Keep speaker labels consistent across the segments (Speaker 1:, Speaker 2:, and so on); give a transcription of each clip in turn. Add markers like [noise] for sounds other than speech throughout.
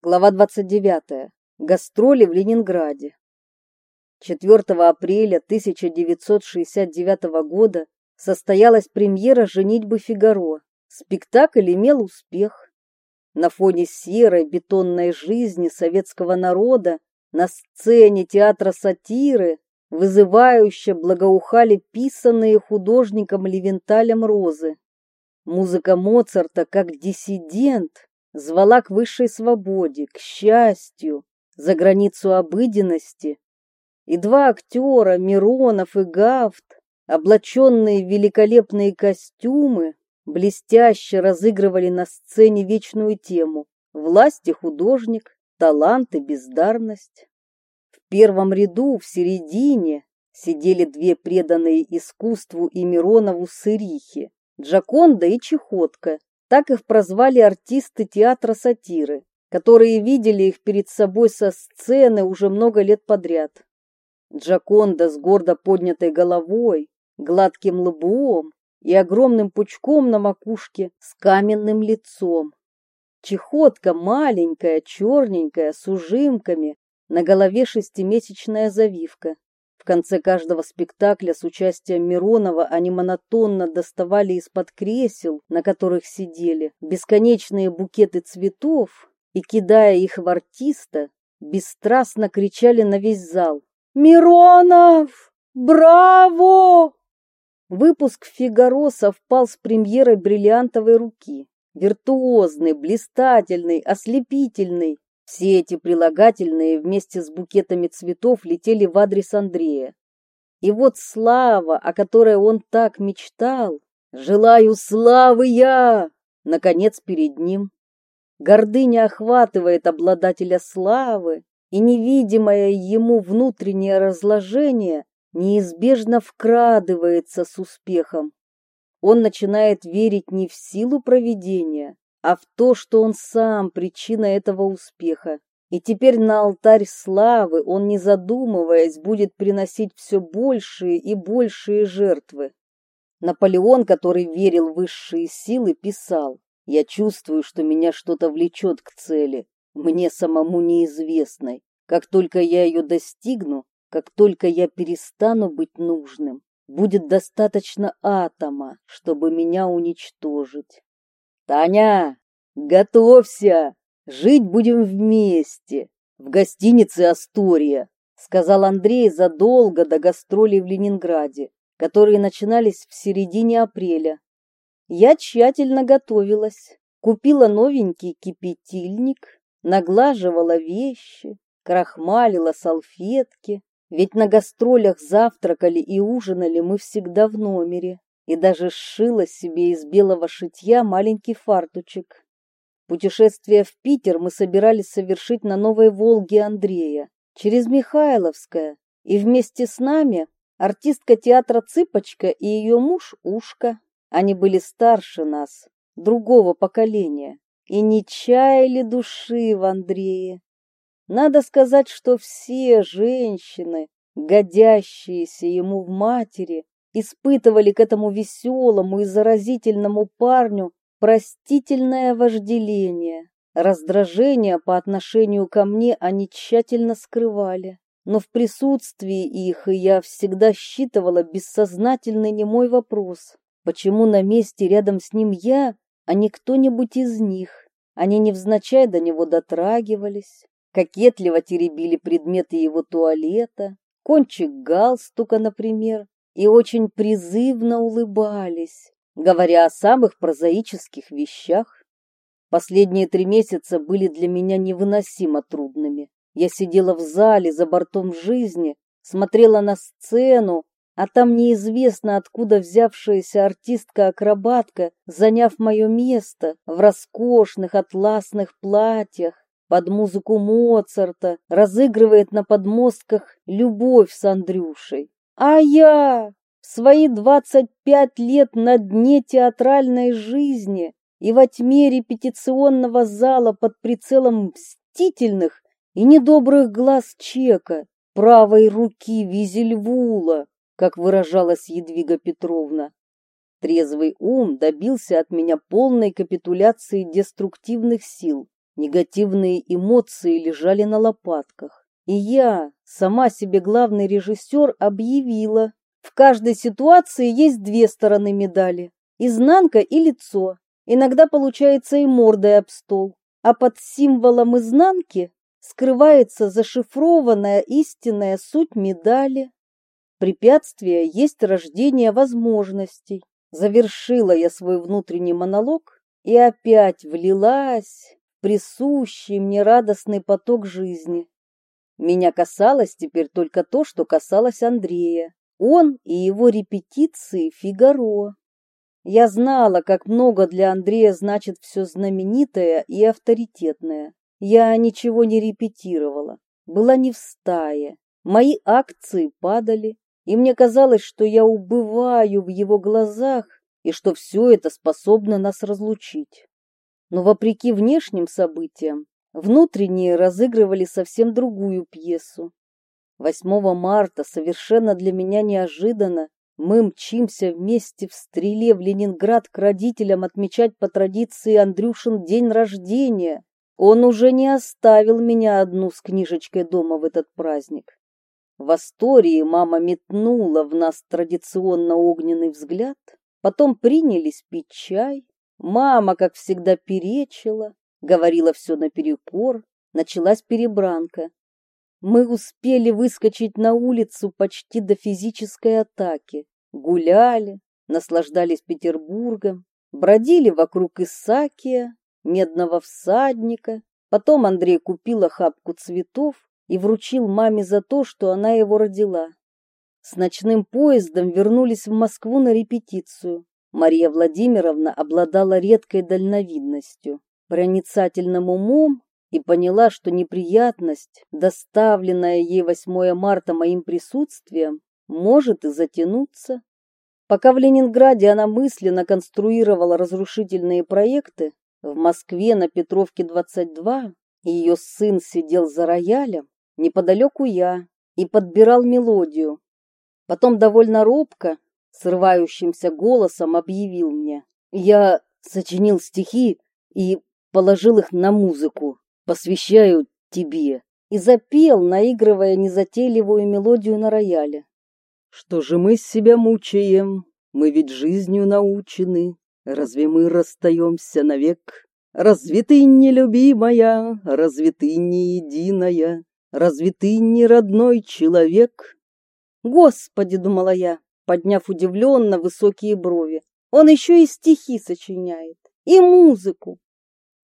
Speaker 1: Глава 29. Гастроли в Ленинграде. 4 апреля 1969 года состоялась премьера «Женитьбы Фигаро». Спектакль имел успех. На фоне серой бетонной жизни советского народа на сцене театра сатиры вызывающе благоухали писанные художником Левенталем розы. Музыка Моцарта как диссидент звала к высшей свободе, к счастью, за границу обыденности. И два актера, Миронов и Гафт, облаченные в великолепные костюмы, блестяще разыгрывали на сцене вечную тему «Власть и художник, талант и бездарность». В первом ряду, в середине, сидели две преданные искусству и Миронову сырихи, Джаконда и Чехотка, так их прозвали артисты театра сатиры, которые видели их перед собой со сцены уже много лет подряд. Джаконда с гордо поднятой головой, гладким лбом и огромным пучком на макушке с каменным лицом. Чехотка маленькая, черненькая, с ужимками, на голове шестимесячная завивка конце каждого спектакля с участием Миронова они монотонно доставали из-под кресел, на которых сидели, бесконечные букеты цветов и, кидая их в артиста, бесстрастно кричали на весь зал «Миронов! Браво!» Выпуск «Фигаро» совпал с премьерой «Бриллиантовой руки». Виртуозный, блистательный, ослепительный, все эти прилагательные вместе с букетами цветов летели в адрес Андрея. И вот слава, о которой он так мечтал, «Желаю славы я!» наконец перед ним. Гордыня охватывает обладателя славы, и невидимое ему внутреннее разложение неизбежно вкрадывается с успехом. Он начинает верить не в силу провидения, а в то, что он сам причина этого успеха. И теперь на алтарь славы он, не задумываясь, будет приносить все большие и большие жертвы. Наполеон, который верил в высшие силы, писал, «Я чувствую, что меня что-то влечет к цели, мне самому неизвестной. Как только я ее достигну, как только я перестану быть нужным, будет достаточно атома, чтобы меня уничтожить. «Таня, готовься! Жить будем вместе, в гостинице «Астория», сказал Андрей задолго до гастролей в Ленинграде, которые начинались в середине апреля. Я тщательно готовилась, купила новенький кипятильник, наглаживала вещи, крахмалила салфетки, ведь на гастролях завтракали и ужинали мы всегда в номере и даже сшила себе из белого шитья маленький фартучек. Путешествие в Питер мы собирались совершить на Новой Волге Андрея, через Михайловское, и вместе с нами артистка театра Цыпочка и ее муж Ушка. Они были старше нас, другого поколения, и не чаяли души в Андрее. Надо сказать, что все женщины, годящиеся ему в матери, испытывали к этому веселому и заразительному парню простительное вожделение. Раздражение по отношению ко мне они тщательно скрывали. Но в присутствии их я всегда считывала бессознательный немой вопрос. Почему на месте рядом с ним я, а не кто-нибудь из них? Они невзначай до него дотрагивались, кокетливо теребили предметы его туалета, кончик галстука, например, и очень призывно улыбались, говоря о самых прозаических вещах. Последние три месяца были для меня невыносимо трудными. Я сидела в зале за бортом жизни, смотрела на сцену, а там неизвестно откуда взявшаяся артистка-акробатка, заняв мое место в роскошных атласных платьях, под музыку Моцарта, разыгрывает на подмостках любовь с Андрюшей. А я в свои двадцать пять лет на дне театральной жизни и во тьме репетиционного зала под прицелом мстительных и недобрых глаз Чека, правой руки Визельвула, как выражалась Едвига Петровна. Трезвый ум добился от меня полной капитуляции деструктивных сил. Негативные эмоции лежали на лопатках. И я, сама себе главный режиссер, объявила, в каждой ситуации есть две стороны медали – изнанка и лицо. Иногда получается и мордой об стол. А под символом изнанки скрывается зашифрованная истинная суть медали. Препятствие есть рождение возможностей. Завершила я свой внутренний монолог и опять влилась в присущий мне радостный поток жизни. Меня касалось теперь только то, что касалось Андрея. Он и его репетиции «Фигаро». Я знала, как много для Андрея значит все знаменитое и авторитетное. Я ничего не репетировала, была не в стае. Мои акции падали, и мне казалось, что я убываю в его глазах и что все это способно нас разлучить. Но вопреки внешним событиям, внутренние разыгрывали совсем другую пьесу. 8 марта совершенно для меня неожиданно мы мчимся вместе в стреле в Ленинград к родителям отмечать по традиции Андрюшин день рождения. Он уже не оставил меня одну с книжечкой дома в этот праздник. В Астории мама метнула в нас традиционно огненный взгляд, потом принялись пить чай. Мама, как всегда, перечила, говорила все наперекор, началась перебранка. Мы успели выскочить на улицу почти до физической атаки, гуляли, наслаждались Петербургом, бродили вокруг Исакия, медного всадника. Потом Андрей купил охапку цветов и вручил маме за то, что она его родила. С ночным поездом вернулись в Москву на репетицию. Мария Владимировна обладала редкой дальновидностью, проницательным умом и поняла, что неприятность, доставленная ей 8 марта моим присутствием, может и затянуться. Пока в Ленинграде она мысленно конструировала разрушительные проекты, в Москве на Петровке 22 ее сын сидел за роялем, неподалеку я, и подбирал мелодию. Потом довольно робко, срывающимся голосом объявил мне. Я сочинил стихи и положил их на музыку. Посвящаю тебе. И запел, наигрывая незатейливую мелодию на рояле. Что же мы себя мучаем? Мы ведь жизнью научены. Разве мы расстаемся навек? Разве ты не любимая? Разве ты не единая? Разве ты не родной человек? Господи, думала я, подняв удивленно высокие брови. Он еще и стихи сочиняет, и музыку.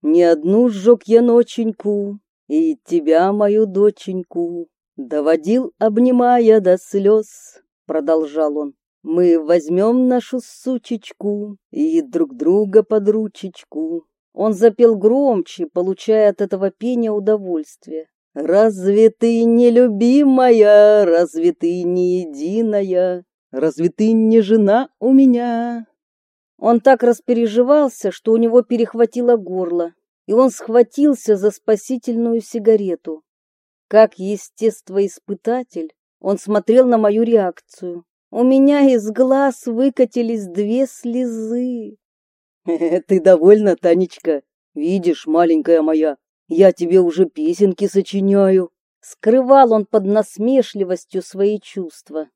Speaker 1: Не одну сжег я ноченьку, и тебя, мою доченьку, доводил, обнимая до слез, продолжал он. Мы возьмем нашу сучечку и друг друга под ручечку. Он запел громче, получая от этого пения удовольствие. Разве ты не любимая, разве ты не единая, разве ты не жена у меня? Он так распереживался, что у него перехватило горло, и он схватился за спасительную сигарету. Как естествоиспытатель, он смотрел на мою реакцию. У меня из глаз выкатились две слезы. [laughs] Ты довольна, Танечка? Видишь, маленькая моя, я тебе уже песенки сочиняю. Скрывал он под насмешливостью свои чувства.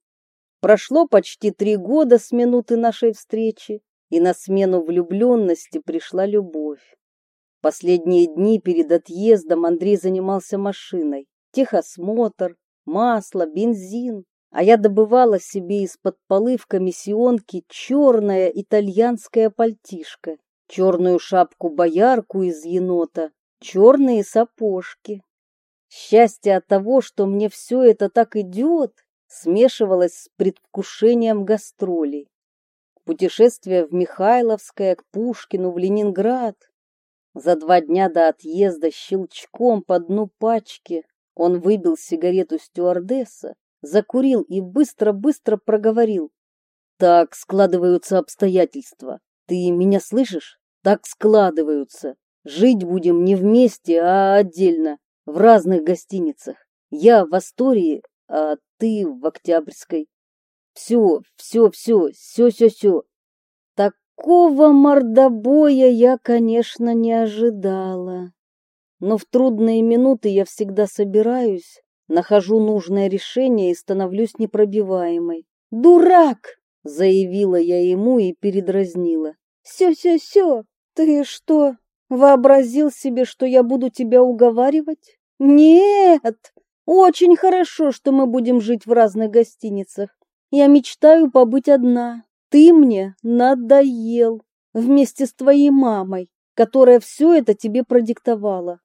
Speaker 1: Прошло почти три года с минуты нашей встречи, и на смену влюбленности пришла любовь. Последние дни перед отъездом Андрей занимался машиной. Техосмотр, масло, бензин а я добывала себе из-под полы в комиссионке черное итальянское пальтишко, черную шапку-боярку из енота, черные сапожки. Счастье от того, что мне все это так идет, смешивалось с предвкушением гастролей. Путешествие в Михайловское, к Пушкину, в Ленинград. За два дня до отъезда щелчком по дну пачки он выбил сигарету стюардесса закурил и быстро-быстро проговорил. Так складываются обстоятельства. Ты меня слышишь? Так складываются. Жить будем не вместе, а отдельно, в разных гостиницах. Я в Астории, а ты в Октябрьской. Все, все, все, все, все, все. Такого мордобоя я, конечно, не ожидала. но в трудные минуты я всегда собираюсь, нахожу нужное решение и становлюсь непробиваемой. «Дурак!» — заявила я ему и передразнила. «Все-все-все! Ты что, вообразил себе, что я буду тебя уговаривать? Нет! Очень хорошо, что мы будем жить в разных гостиницах. Я мечтаю побыть одна. Ты мне надоел вместе с твоей мамой, которая все это тебе продиктовала.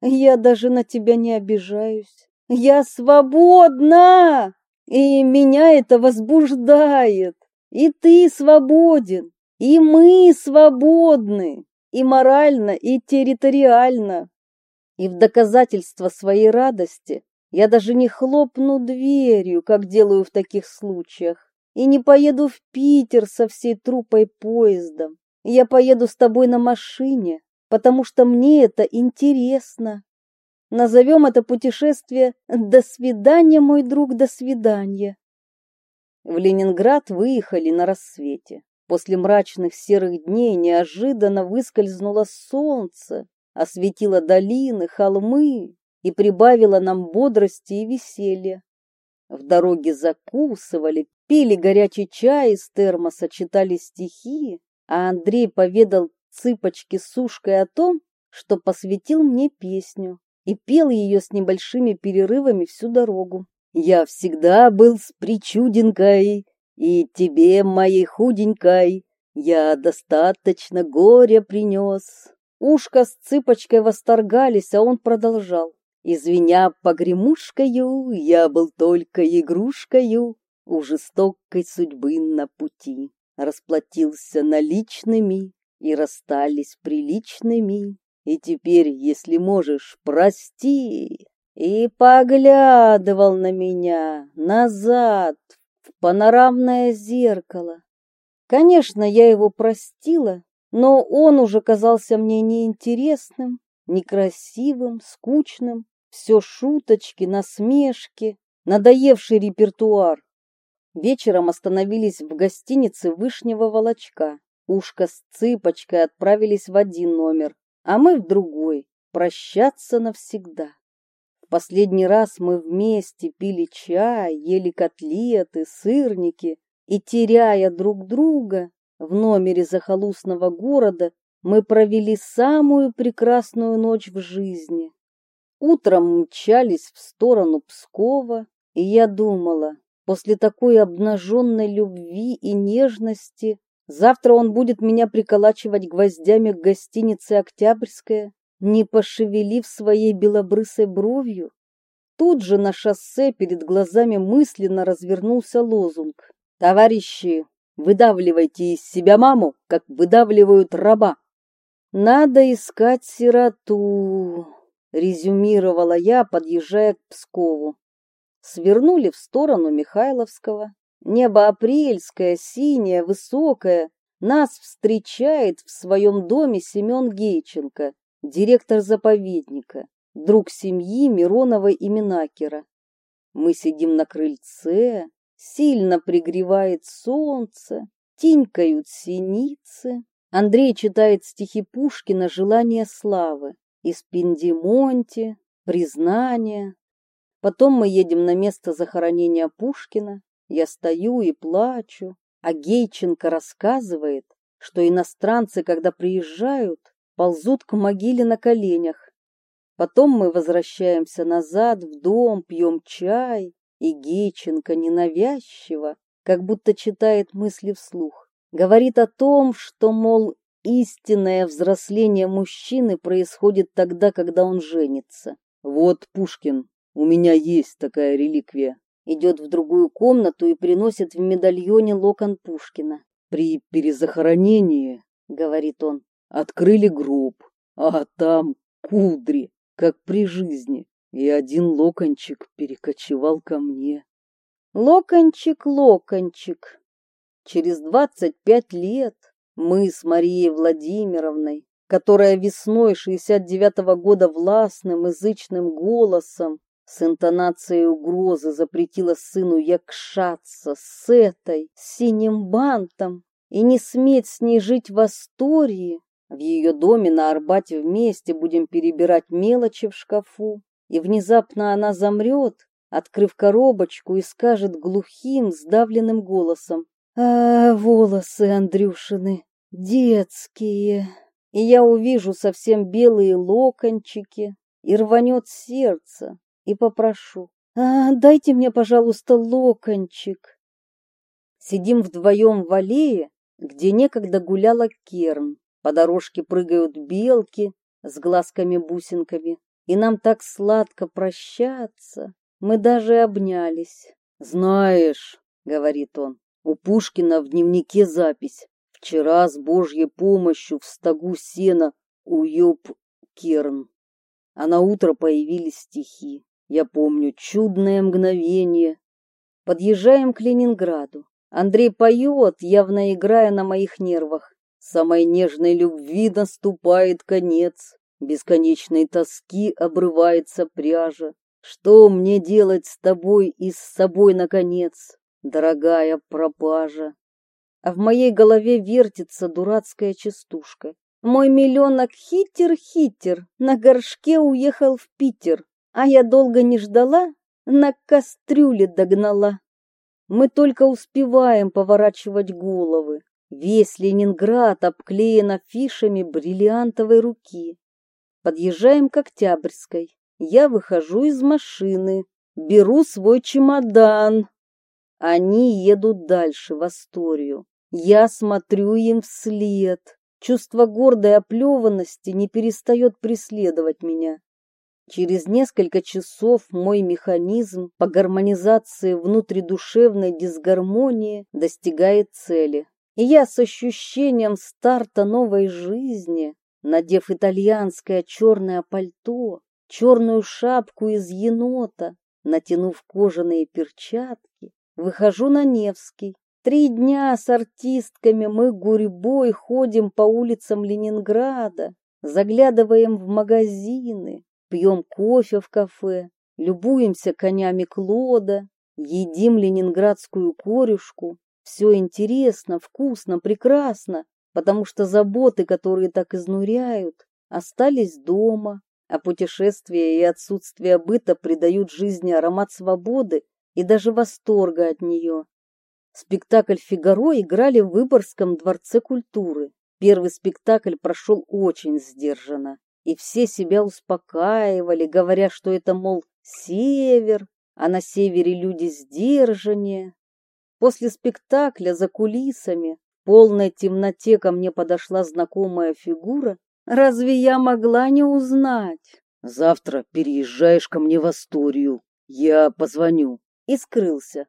Speaker 1: Я даже на тебя не обижаюсь. Я свободна, и меня это возбуждает. И ты свободен, и мы свободны, и морально, и территориально. И в доказательство своей радости я даже не хлопну дверью, как делаю в таких случаях, и не поеду в Питер со всей трупой поездом. Я поеду с тобой на машине, потому что мне это интересно. Назовем это путешествие «До свидания, мой друг, до свидания». В Ленинград выехали на рассвете. После мрачных серых дней неожиданно выскользнуло солнце, осветило долины, холмы, и прибавила нам бодрости и веселья. В дороге закусывали, пили горячий чай из термоса, читали стихи, а Андрей поведал цыпочке с ушкой о том, что посвятил мне песню и пел ее с небольшими перерывами всю дорогу. «Я всегда был с причудинкой, и тебе, моей худенькой, я достаточно горя принес». Ушка с цыпочкой восторгались, а он продолжал. Извиня погремушкою, я был только игрушкою у жестокой судьбы на пути. Расплатился наличными и расстались приличными. И теперь, если можешь, прости. И поглядывал на меня назад в панорамное зеркало. Конечно, я его простила, но он уже казался мне неинтересным, некрасивым, скучным все шуточки, насмешки, надоевший репертуар. Вечером остановились в гостинице Вышнего Волочка. Ушка с цыпочкой отправились в один номер, а мы в другой, прощаться навсегда. Последний раз мы вместе пили чай, ели котлеты, сырники, и, теряя друг друга, в номере захолустного города мы провели самую прекрасную ночь в жизни. Утром мчались в сторону Пскова, и я думала, после такой обнаженной любви и нежности, завтра он будет меня приколачивать гвоздями к гостинице «Октябрьская», не пошевелив своей белобрысой бровью. Тут же на шоссе перед глазами мысленно развернулся лозунг. «Товарищи, выдавливайте из себя маму, как выдавливают раба. Надо искать сироту» резюмировала я, подъезжая к Пскову. Свернули в сторону Михайловского. Небо апрельское, синее, высокое. Нас встречает в своем доме Семен Гейченко, директор заповедника, друг семьи Миронова и Минакера. Мы сидим на крыльце, сильно пригревает солнце, тинькают синицы. Андрей читает стихи Пушкина «Желание славы» из Пиндимонти, признание. Потом мы едем на место захоронения Пушкина. Я стою и плачу, а Гейченко рассказывает, что иностранцы, когда приезжают, ползут к могиле на коленях. Потом мы возвращаемся назад в дом, пьем чай, и Гейченко ненавязчиво, как будто читает мысли вслух, говорит о том, что, мол, Истинное взросление мужчины происходит тогда, когда он женится. Вот Пушкин, у меня есть такая реликвия. Идет в другую комнату и приносит в медальоне локон Пушкина. При перезахоронении, говорит он, открыли гроб, а там кудри, как при жизни, и один локончик перекочевал ко мне. Локончик, локончик. Через двадцать пять лет мы с Марией Владимировной, которая весной 69-го года властным язычным голосом с интонацией угрозы запретила сыну якшаться с этой синим бантом и не сметь с ней жить в Астории, В ее доме на Арбате вместе будем перебирать мелочи в шкафу, и внезапно она замрет, открыв коробочку, и скажет глухим, сдавленным голосом. «А, волосы Андрюшины, детские!» И я увижу совсем белые локончики, и рванет сердце, и попрошу. «А, дайте мне, пожалуйста, локончик!» Сидим вдвоем в аллее, где некогда гуляла Керн. По дорожке прыгают белки с глазками-бусинками, и нам так сладко прощаться. Мы даже обнялись. «Знаешь», — говорит он, — «у Пушкина в дневнике запись. Вчера с Божьей помощью в стогу сена уёб Керн. А на утро появились стихи. Я помню чудное мгновение. Подъезжаем к Ленинграду. Андрей поет, явно играя на моих нервах. Самой нежной любви наступает конец, бесконечной тоски обрывается пряжа. Что мне делать с тобой и с собой, наконец, дорогая пропажа? А в моей голове вертится дурацкая частушка. Мой миллионок хитер-хитер, на горшке уехал в Питер, а я долго не ждала, на кастрюле догнала. Мы только успеваем поворачивать головы, Весь Ленинград обклеен афишами бриллиантовой руки. Подъезжаем к Октябрьской. Я выхожу из машины, беру свой чемодан. Они едут дальше, в Асторию. Я смотрю им вслед. Чувство гордой оплеванности не перестает преследовать меня. Через несколько часов мой механизм по гармонизации внутридушевной дисгармонии достигает цели. И я с ощущением старта новой жизни, надев итальянское черное пальто, черную шапку из енота, натянув кожаные перчатки, выхожу на Невский. Три дня с артистками мы гурьбой ходим по улицам Ленинграда, заглядываем в магазины, пьем кофе в кафе, любуемся конями Клода, едим ленинградскую корюшку, все интересно, вкусно, прекрасно, потому что заботы, которые так изнуряют, остались дома, а путешествия и отсутствие быта придают жизни аромат свободы и даже восторга от нее. Спектакль «Фигаро» играли в Выборгском дворце культуры. Первый спектакль прошел очень сдержанно, и все себя успокаивали, говоря, что это, мол, север, а на севере люди сдержаннее. После спектакля за кулисами в полной темноте ко мне подошла знакомая фигура. Разве я могла не узнать? Завтра переезжаешь ко мне в Асторию. Я позвоню. И скрылся.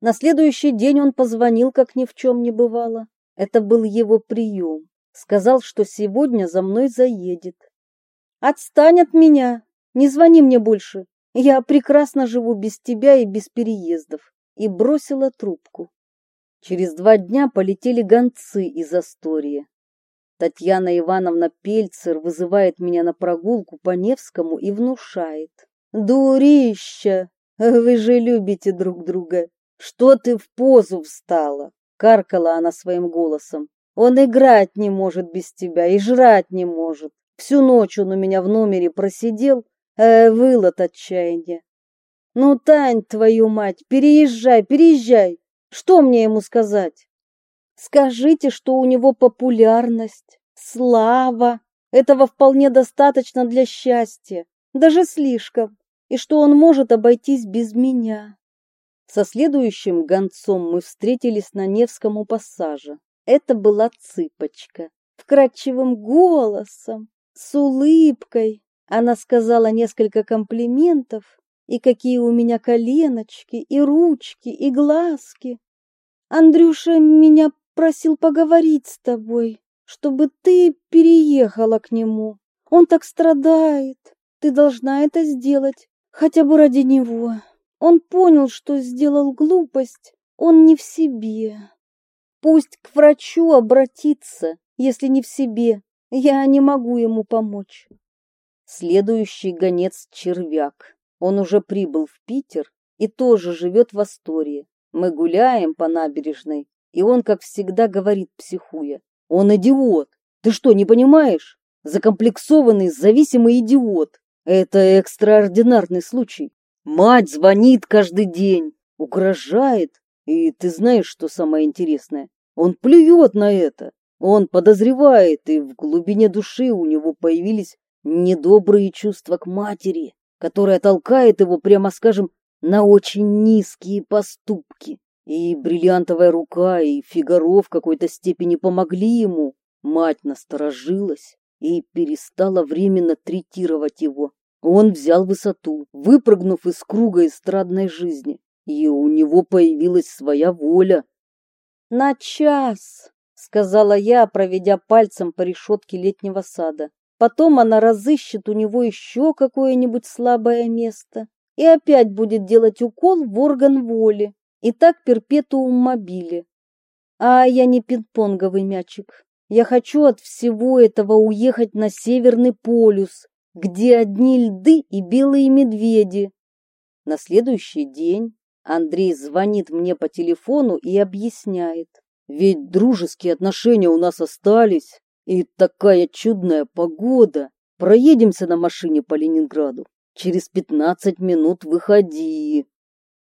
Speaker 1: На следующий день он позвонил, как ни в чем не бывало. Это был его прием. Сказал, что сегодня за мной заедет. Отстань от меня. Не звони мне больше. Я прекрасно живу без тебя и без переездов и бросила трубку. Через два дня полетели гонцы из Астории. Татьяна Ивановна Пельцер вызывает меня на прогулку по Невскому и внушает. «Дурища! [laughs] Вы же любите друг друга! Что ты в позу встала?» Каркала она своим голосом. «Он играть не может без тебя и жрать не может. Всю ночь он у меня в номере просидел, э, выл от отчаяния. Ну, Тань, твою мать, переезжай, переезжай. Что мне ему сказать? Скажите, что у него популярность, слава. Этого вполне достаточно для счастья, даже слишком, и что он может обойтись без меня. Со следующим гонцом мы встретились на Невском у пассажа. Это была цыпочка. Вкрадчивым голосом, с улыбкой. Она сказала несколько комплиментов, и какие у меня коленочки, и ручки, и глазки. Андрюша меня просил поговорить с тобой, чтобы ты переехала к нему. Он так страдает. Ты должна это сделать, хотя бы ради него. Он понял, что сделал глупость. Он не в себе. Пусть к врачу обратится, если не в себе. Я не могу ему помочь. Следующий гонец червяк. Он уже прибыл в Питер и тоже живет в Астории. Мы гуляем по набережной, и он, как всегда, говорит, психуя. Он идиот. Ты что, не понимаешь? Закомплексованный, зависимый идиот. Это экстраординарный случай. Мать звонит каждый день, угрожает. И ты знаешь, что самое интересное? Он плюет на это. Он подозревает, и в глубине души у него появились недобрые чувства к матери, которая толкает его, прямо скажем, на очень низкие поступки. И бриллиантовая рука, и Фигаро в какой-то степени помогли ему. Мать насторожилась и перестала временно третировать его. Он взял высоту, выпрыгнув из круга эстрадной жизни, и у него появилась своя воля. «На час!» — сказала я, проведя пальцем по решетке летнего сада. Потом она разыщет у него еще какое-нибудь слабое место и опять будет делать укол в орган воли. И так перпетуум мобили. А я не пинг-понговый мячик. Я хочу от всего этого уехать на Северный полюс, где одни льды и белые медведи. На следующий день Андрей звонит мне по телефону и объясняет. Ведь дружеские отношения у нас остались, и такая чудная погода. Проедемся на машине по Ленинграду. Через пятнадцать минут выходи.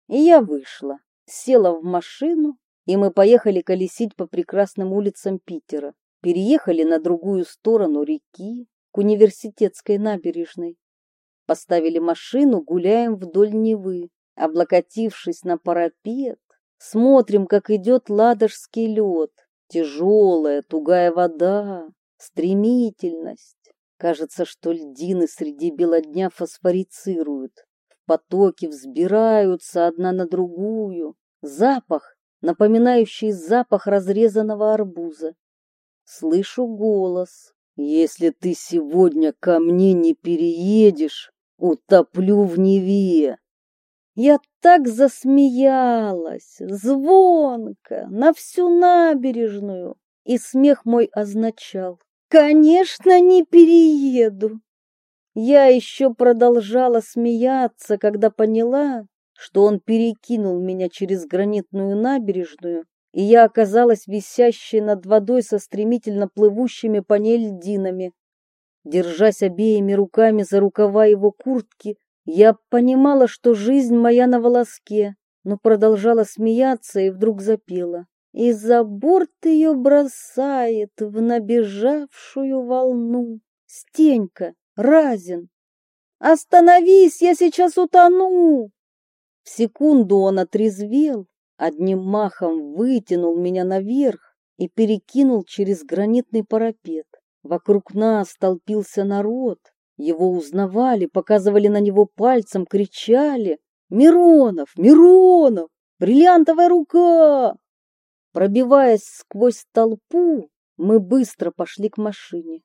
Speaker 1: И я вышла, села в машину, и мы поехали колесить по прекрасным улицам Питера переехали на другую сторону реки, к университетской набережной. Поставили машину, гуляем вдоль Невы, облокотившись на парапет, смотрим, как идет ладожский лед, тяжелая, тугая вода, стремительность. Кажется, что льдины среди бела дня фосфорицируют, в потоке взбираются одна на другую. Запах, напоминающий запах разрезанного арбуза слышу голос. «Если ты сегодня ко мне не переедешь, утоплю в Неве!» Я так засмеялась, звонко, на всю набережную, и смех мой означал «Конечно, не перееду!» Я еще продолжала смеяться, когда поняла, что он перекинул меня через гранитную набережную и я оказалась висящей над водой со стремительно плывущими по ней льдинами. Держась обеими руками за рукава его куртки, я понимала, что жизнь моя на волоске, но продолжала смеяться и вдруг запела. И за борт ее бросает в набежавшую волну. Стенька, Разин, остановись, я сейчас утону! В секунду он отрезвел, одним махом вытянул меня наверх и перекинул через гранитный парапет. Вокруг нас толпился народ. Его узнавали, показывали на него пальцем, кричали «Миронов! Миронов! Бриллиантовая рука!» Пробиваясь сквозь толпу, мы быстро пошли к машине.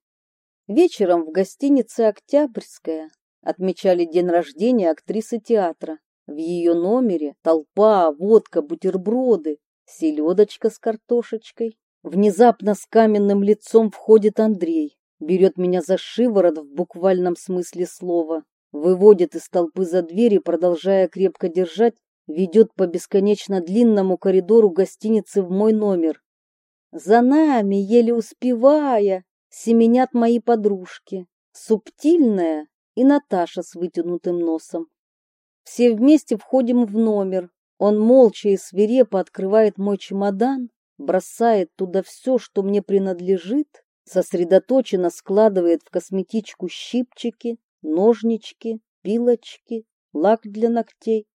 Speaker 1: Вечером в гостинице «Октябрьская» отмечали день рождения актрисы театра. В ее номере толпа, водка, бутерброды, селедочка с картошечкой. Внезапно с каменным лицом входит Андрей, берет меня за шиворот в буквальном смысле слова, выводит из толпы за дверь и, продолжая крепко держать, ведет по бесконечно длинному коридору гостиницы в мой номер. За нами, еле успевая, семенят мои подружки, субтильная и Наташа с вытянутым носом. Все вместе входим в номер. Он молча и свирепо открывает мой чемодан, бросает туда все, что мне принадлежит, сосредоточенно складывает в косметичку щипчики, ножнички, пилочки, лак для ногтей,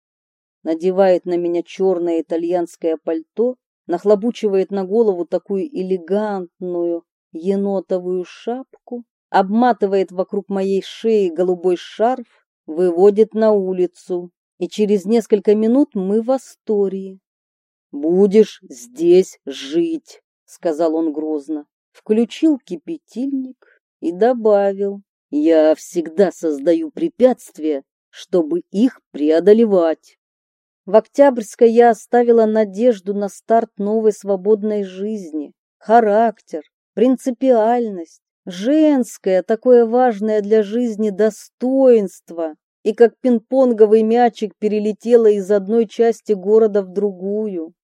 Speaker 1: надевает на меня черное итальянское пальто, нахлобучивает на голову такую элегантную енотовую шапку, обматывает вокруг моей шеи голубой шарф, выводит на улицу, и через несколько минут мы в Астории. «Будешь здесь жить», — сказал он грозно. Включил кипятильник и добавил. «Я всегда создаю препятствия, чтобы их преодолевать». В Октябрьской я оставила надежду на старт новой свободной жизни, характер, принципиальность, Женское, такое важное для жизни достоинство, и как пинг-понговый мячик перелетело из одной части города в другую.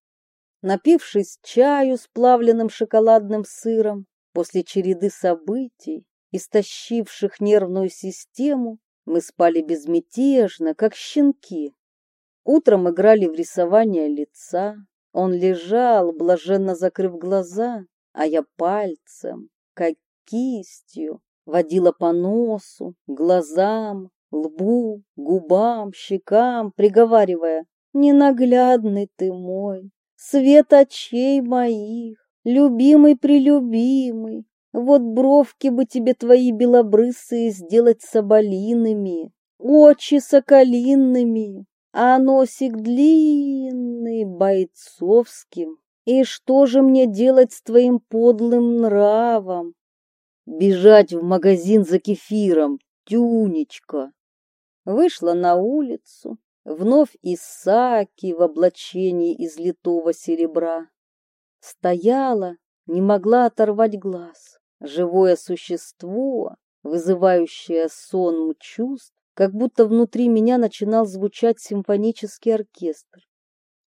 Speaker 1: Напившись чаю с плавленным шоколадным сыром, После череды событий, истощивших нервную систему, мы спали безмятежно, как щенки. Утром играли в рисование лица. Он лежал, блаженно закрыв глаза, а я пальцем, как кистью, водила по носу, глазам, лбу, губам, щекам, приговаривая «Ненаглядный ты мой, свет очей моих, любимый-прелюбимый, вот бровки бы тебе твои белобрысые сделать соболиными, очи соколинными, а носик длинный, бойцовским. И что же мне делать с твоим подлым нравом? Бежать в магазин за кефиром, тюнечка. Вышла на улицу, вновь Исаки в облачении из литого серебра. Стояла, не могла оторвать глаз. Живое существо, вызывающее сон чувств, как будто внутри меня начинал звучать симфонический оркестр.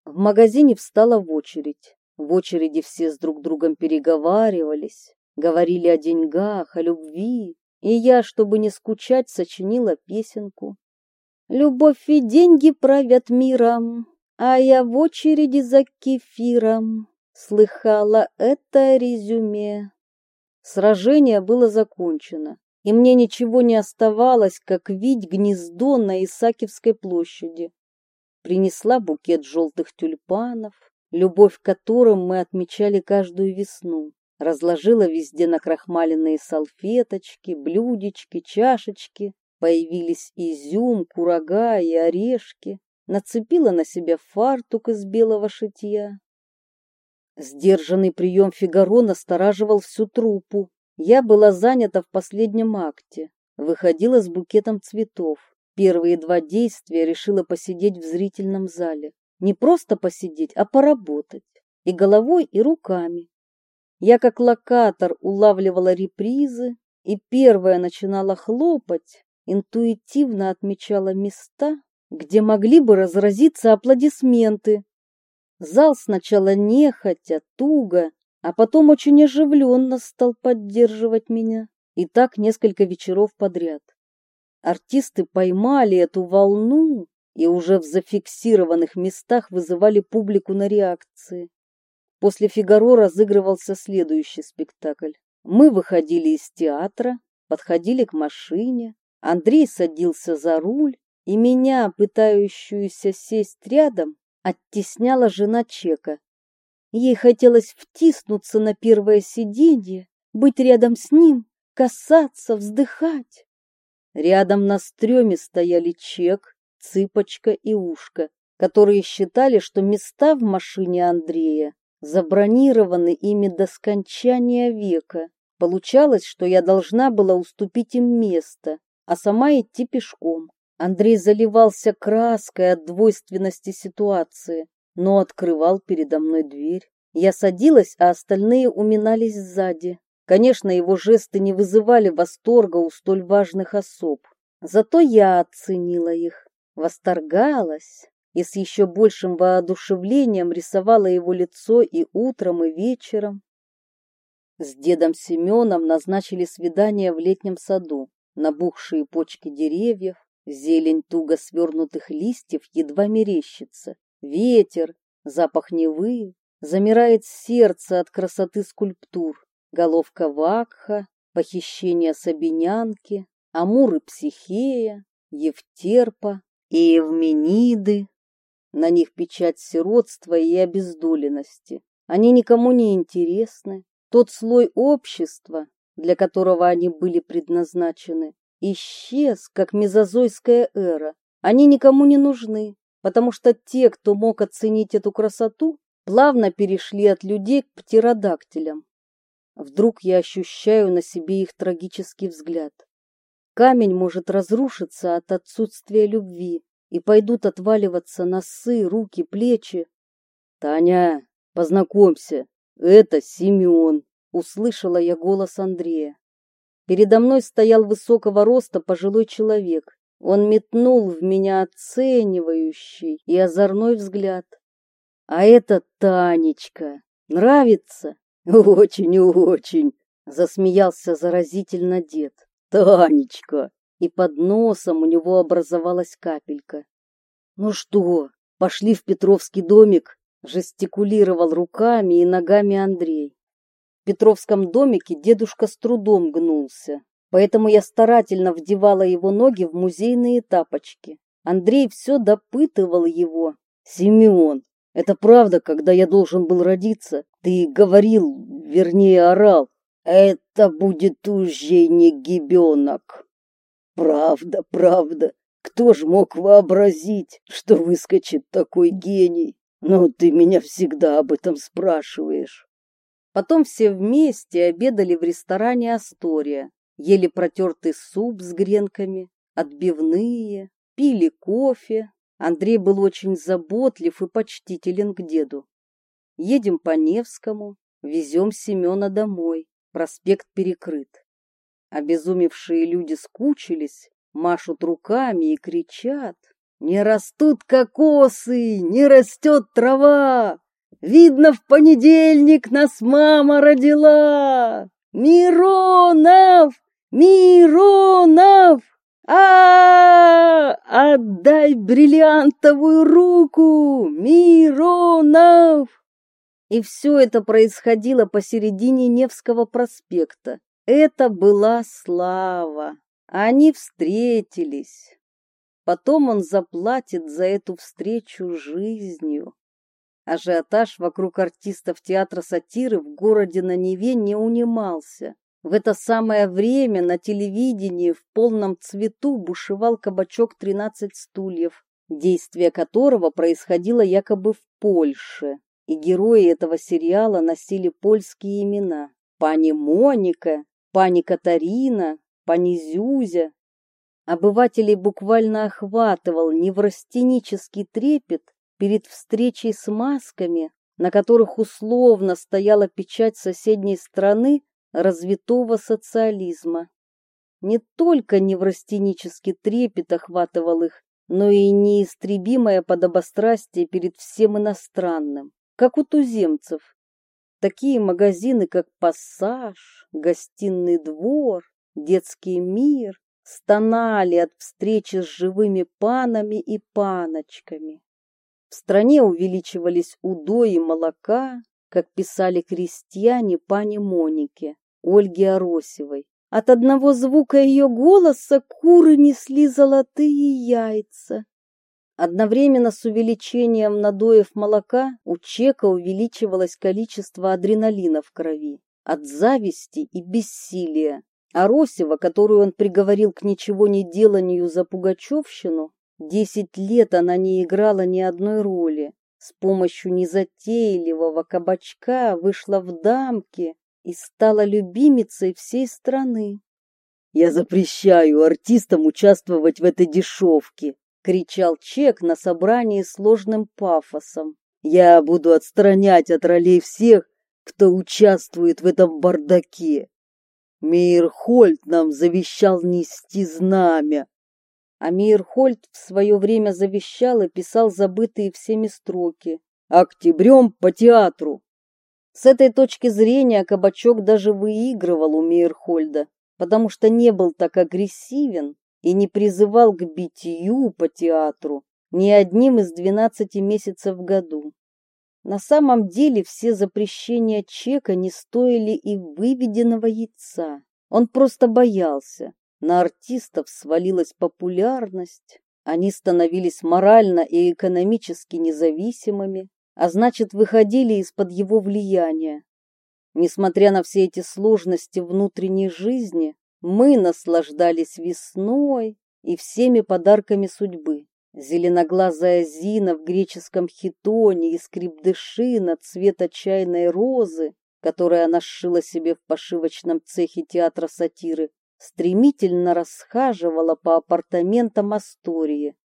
Speaker 1: В магазине встала в очередь. В очереди все с друг другом переговаривались, говорили о деньгах, о любви, и я, чтобы не скучать, сочинила песенку. «Любовь и деньги правят миром, а я в очереди за кефиром». Слыхала это резюме. Сражение было закончено, и мне ничего не оставалось, как видеть гнездо на Исакивской площади. Принесла букет желтых тюльпанов, любовь которым мы отмечали каждую весну. Разложила везде накрахмаленные салфеточки, блюдечки, чашечки. Появились изюм, курага и орешки. Нацепила на себя фартук из белого шитья. Сдержанный прием Фигаро настораживал всю труппу. Я была занята в последнем акте. Выходила с букетом цветов. Первые два действия решила посидеть в зрительном зале. Не просто посидеть, а поработать. И головой, и руками. Я как локатор улавливала репризы, и первая начинала хлопать, интуитивно отмечала места, где могли бы разразиться аплодисменты. Зал сначала нехотя, туго, а потом очень оживленно стал поддерживать меня. И так несколько вечеров подряд. Артисты поймали эту волну и уже в зафиксированных местах вызывали публику на реакции. После «Фигаро» разыгрывался следующий спектакль. Мы выходили из театра, подходили к машине, Андрей садился за руль, и меня, пытающуюся сесть рядом, оттесняла жена Чека. Ей хотелось втиснуться на первое сиденье, быть рядом с ним, касаться, вздыхать. Рядом на стреме стояли Чек, Цыпочка и Ушка, которые считали, что места в машине Андрея забронированы ими до скончания века. Получалось, что я должна была уступить им место, а сама идти пешком. Андрей заливался краской от двойственности ситуации, но открывал передо мной дверь. Я садилась, а остальные уминались сзади. Конечно, его жесты не вызывали восторга у столь важных особ. Зато я оценила их, восторгалась и с еще большим воодушевлением рисовала его лицо и утром, и вечером. С дедом Семеном назначили свидание в летнем саду. Набухшие почки деревьев, Зелень туго свернутых листьев едва мерещится. Ветер, запах Невы, замирает сердце от красоты скульптур. Головка Вакха, похищение Сабинянки, Амур и Психея, Евтерпа и Евмениды. На них печать сиротства и обездоленности. Они никому не интересны. Тот слой общества, для которого они были предназначены, исчез, как мезозойская эра. Они никому не нужны, потому что те, кто мог оценить эту красоту, плавно перешли от людей к птеродактилям. Вдруг я ощущаю на себе их трагический взгляд. Камень может разрушиться от отсутствия любви, и пойдут отваливаться носы, руки, плечи. «Таня, познакомься, это Семен!» — услышала я голос Андрея. Передо мной стоял высокого роста пожилой человек. Он метнул в меня оценивающий и озорной взгляд. А это Танечка. Нравится? Очень-очень. Засмеялся заразительно дед. Танечка! И под носом у него образовалась капелька. Ну что, пошли в Петровский домик? Жестикулировал руками и ногами Андрей. В Петровском домике дедушка с трудом гнулся, поэтому я старательно вдевала его ноги в музейные тапочки. Андрей все допытывал его. «Семен, это правда, когда я должен был родиться? Ты говорил, вернее, орал. Это будет уже не гибенок. Правда, правда. Кто ж мог вообразить, что выскочит такой гений? Ну, ты меня всегда об этом спрашиваешь. Потом все вместе обедали в ресторане «Астория», ели протертый суп с гренками, отбивные, пили кофе. Андрей был очень заботлив и почтителен к деду. Едем по Невскому, везем Семена домой. Проспект перекрыт. Обезумевшие люди скучились, машут руками и кричат. «Не растут кокосы, не растет трава! Видно, в понедельник нас мама родила! Миронов! Миронов! а, -а, -а Отдай бриллиантовую руку! Миронов!» И все это происходило посередине Невского проспекта. Это была слава. Они встретились. Потом он заплатит за эту встречу жизнью. Ажиотаж вокруг артистов театра сатиры в городе на Неве не унимался. В это самое время на телевидении в полном цвету бушевал кабачок «13 стульев», действие которого происходило якобы в Польше и герои этого сериала носили польские имена. Пани Моника, пани Катарина, пани Зюзя. Обывателей буквально охватывал неврастенический трепет перед встречей с масками, на которых условно стояла печать соседней страны развитого социализма. Не только неврастенический трепет охватывал их, но и неистребимое подобострастие перед всем иностранным как у туземцев. Такие магазины, как «Пассаж», «Гостиный двор», «Детский мир» стонали от встречи с живыми панами и паночками. В стране увеличивались удои молока, как писали крестьяне пани Монике, Ольги Аросевой. От одного звука ее голоса куры несли золотые яйца. Одновременно с увеличением надоев молока у Чека увеличивалось количество адреналина в крови от зависти и бессилия. А Росева, которую он приговорил к ничего не деланию за пугачевщину, десять лет она не играла ни одной роли. С помощью незатейливого кабачка вышла в дамки и стала любимицей всей страны. «Я запрещаю артистам участвовать в этой дешевке», кричал Чек на собрании сложным пафосом. Я буду отстранять от ролей всех, кто участвует в этом бардаке. Мейерхольд нам завещал нести знамя. А Мейерхольд в свое время завещал и писал забытые всеми строки. Октябрем по театру. С этой точки зрения Кабачок даже выигрывал у Мейерхольда, потому что не был так агрессивен и не призывал к битью по театру ни одним из двенадцати месяцев в году. На самом деле все запрещения чека не стоили и выведенного яйца. Он просто боялся. На артистов свалилась популярность, они становились морально и экономически независимыми, а значит, выходили из-под его влияния. Несмотря на все эти сложности внутренней жизни, мы наслаждались весной и всеми подарками судьбы. Зеленоглазая Зина в греческом хитоне и скрипдышина цвета чайной розы, которую она сшила себе в пошивочном цехе театра сатиры, стремительно расхаживала по апартаментам Астории.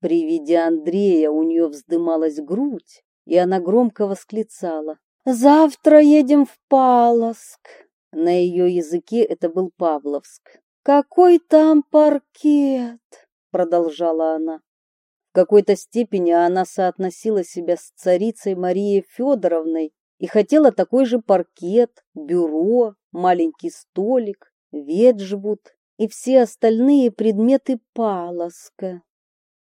Speaker 1: При виде Андрея у нее вздымалась грудь, и она громко восклицала «Завтра едем в Палоск!» На ее языке это был Павловск. «Какой там паркет!» — продолжала она. В какой-то степени она соотносила себя с царицей Марией Федоровной и хотела такой же паркет, бюро, маленький столик, веджвуд и все остальные предметы Палоска.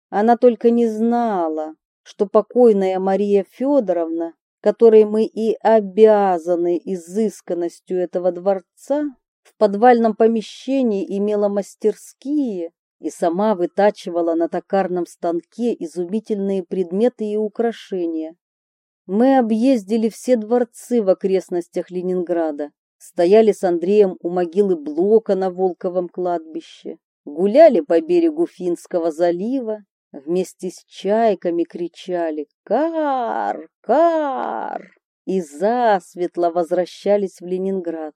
Speaker 1: Она только не знала, что покойная Мария Федоровна, которой мы и обязаны изысканностью этого дворца, в подвальном помещении имела мастерские и сама вытачивала на токарном станке изумительные предметы и украшения. Мы объездили все дворцы в окрестностях Ленинграда, стояли с Андреем у могилы Блока на Волковом кладбище, гуляли по берегу Финского залива, вместе с чайками кричали «Кар! Кар!» и засветло возвращались в Ленинград.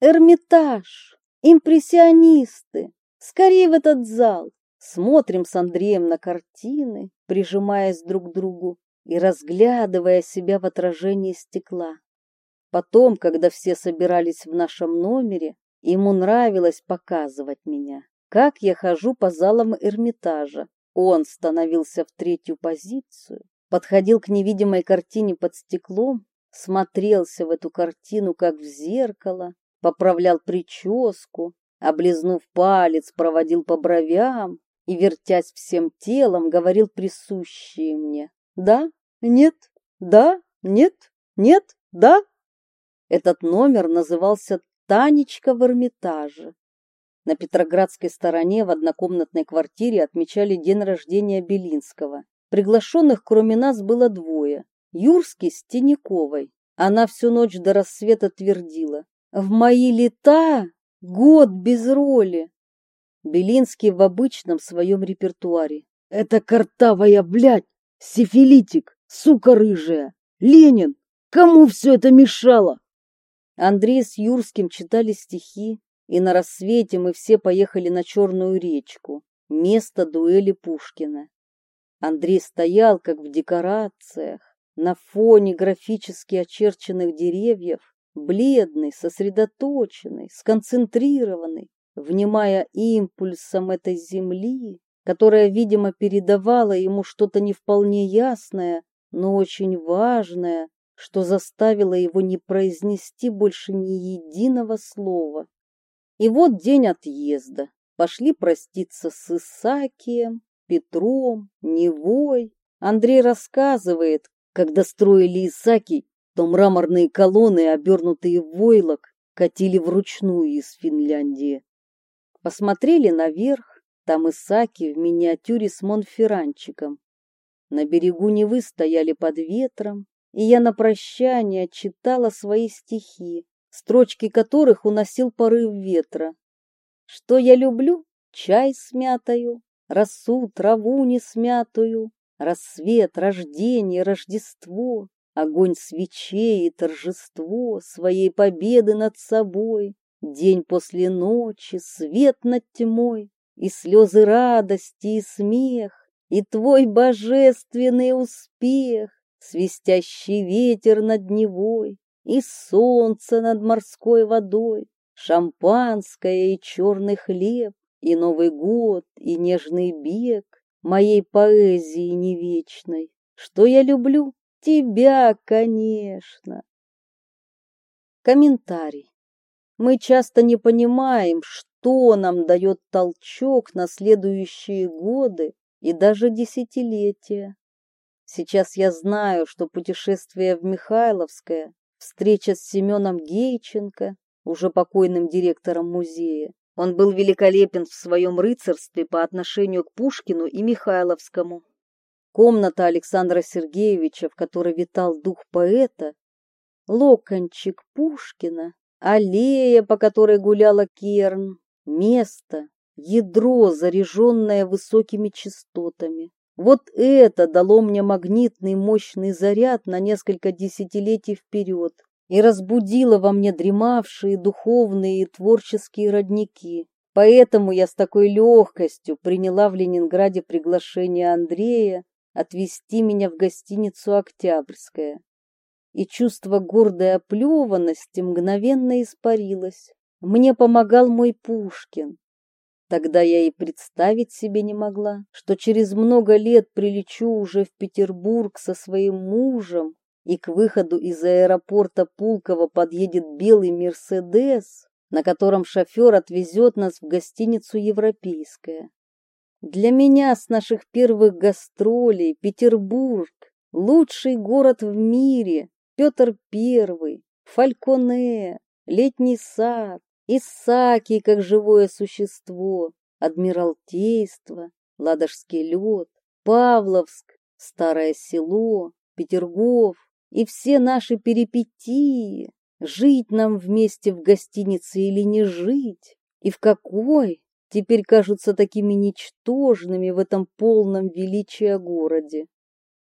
Speaker 1: Эрмитаж! Импрессионисты! Скорее в этот зал! Смотрим с Андреем на картины, прижимаясь друг к другу и разглядывая себя в отражении стекла. Потом, когда все собирались в нашем номере, ему нравилось показывать меня, как я хожу по залам Эрмитажа. Он становился в третью позицию, подходил к невидимой картине под стеклом, смотрелся в эту картину, как в зеркало, поправлял прическу, облизнув палец, проводил по бровям и, вертясь всем телом, говорил присущие мне. «да», «нет», «да», «нет», «нет», «да». Этот номер назывался «Танечка в Эрмитаже». На Петроградской стороне в однокомнатной квартире отмечали день рождения Белинского. Приглашенных кроме нас было двое. Юрский с Тиняковой. Она всю ночь до рассвета твердила. В мои лета год без роли. Белинский в обычном своем репертуаре. Это картавая, блядь, сифилитик, сука рыжая, Ленин. Кому все это мешало? Андрей с Юрским читали стихи, и на рассвете мы все поехали на Черную речку, место дуэли Пушкина. Андрей стоял, как в декорациях, на фоне графически очерченных деревьев, бледный, сосредоточенный, сконцентрированный, внимая импульсам этой земли, которая, видимо, передавала ему что-то не вполне ясное, но очень важное, что заставило его не произнести больше ни единого слова. И вот день отъезда. Пошли проститься с Исакием, Петром, Невой. Андрей рассказывает, когда строили Исаки, то мраморные колонны, обернутые в войлок, катили вручную из Финляндии. Посмотрели наверх, там Исаки в миниатюре с Монферанчиком. На берегу Невы стояли под ветром, и я на прощание читала свои стихи, строчки которых уносил порыв ветра. Что я люблю? Чай с мятою, росу, траву не смятую, рассвет, рождение, Рождество, огонь свечей и торжество своей победы над собой, день после ночи, свет над тьмой, и слезы радости и смех, и твой божественный успех, свистящий ветер над Невой, и солнце над морской водой, шампанское и черный хлеб, и Новый год, и нежный бег моей поэзии не вечной. Что я люблю? Тебя, конечно. Комментарий. Мы часто не понимаем, что нам дает толчок на следующие годы и даже десятилетия. Сейчас я знаю, что путешествие в Михайловское, встреча с Семеном Гейченко, уже покойным директором музея, он был великолепен в своем рыцарстве по отношению к Пушкину и Михайловскому. Комната Александра Сергеевича, в которой витал дух поэта, локончик Пушкина, аллея, по которой гуляла Керн, место, ядро, заряженное высокими частотами. Вот это дало мне магнитный мощный заряд на несколько десятилетий вперед и разбудило во мне дремавшие духовные и творческие родники. Поэтому я с такой легкостью приняла в Ленинграде приглашение Андрея отвезти меня в гостиницу «Октябрьская». И чувство гордой оплеванности мгновенно испарилось. Мне помогал мой Пушкин. Тогда я и представить себе не могла, что через много лет прилечу уже в Петербург со своим мужем и к выходу из аэропорта Пулково подъедет белый «Мерседес», на котором шофер отвезет нас в гостиницу «Европейская». Для меня с наших первых гастролей Петербург – лучший город в мире, Петр Первый, Фальконе, Летний сад, Исаки как живое существо, Адмиралтейство, Ладожский лед, Павловск, Старое село, Петергоф и все наши перипетии. Жить нам вместе в гостинице или не жить? И в какой? Теперь кажутся такими ничтожными в этом полном величия городе.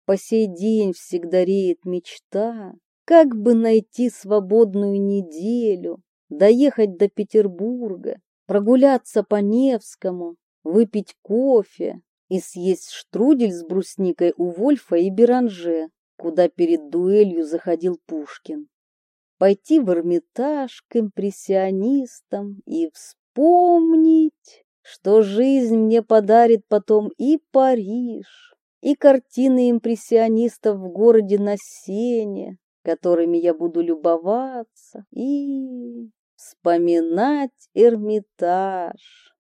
Speaker 1: По сей день всегда реет мечта, как бы найти свободную неделю, доехать до Петербурга, прогуляться по Невскому, выпить кофе и съесть штрудель с брусникой у Вольфа и Беранже, куда перед дуэлью заходил Пушкин. Пойти в Эрмитаж к импрессионистам и вспомнить, что жизнь мне подарит потом и Париж, и картины импрессионистов в городе на Сене, которыми я буду любоваться, и вспоминать Эрмитаж.